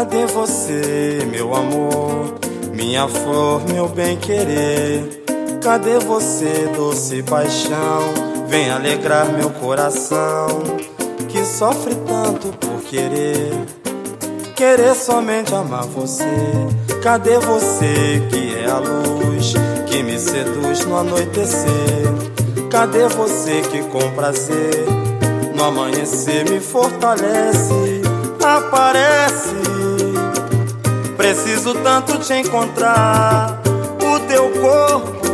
Cadê você, meu amor? Minha flor, meu bem-querer. Cadê você, doce paixão? Vem alegrar meu coração, que sofre tanto por querer. Querer somente amar você. Cadê você, que é a luz que me seduz no anoitecer? Cadê você que com prazer no amanhecer me fortalece? Preciso tanto te encontrar. O teu corpo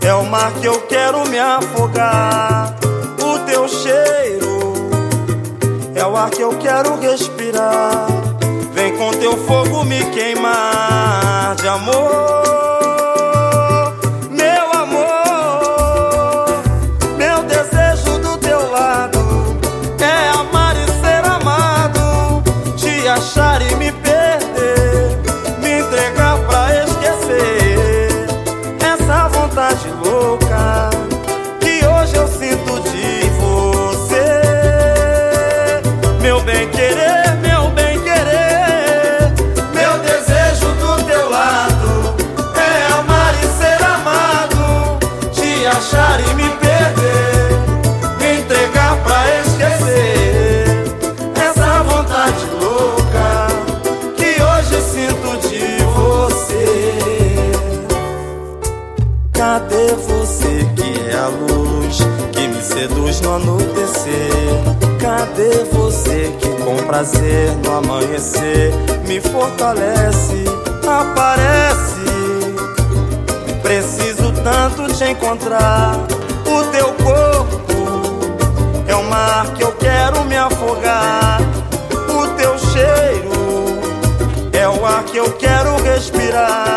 é o mar que eu quero me afogar. O teu cheiro é o ar que eu quero respirar. Vem com teu fogo me queimar de amor. Meu bem querer, seduz no anoitecer? Cadê você que com prazer no amanhecer me fortalece, aparece? Preciso tanto te encontrar. O teu corpo é o mar que eu quero me afogar. O teu cheiro é o ar que eu quero respirar.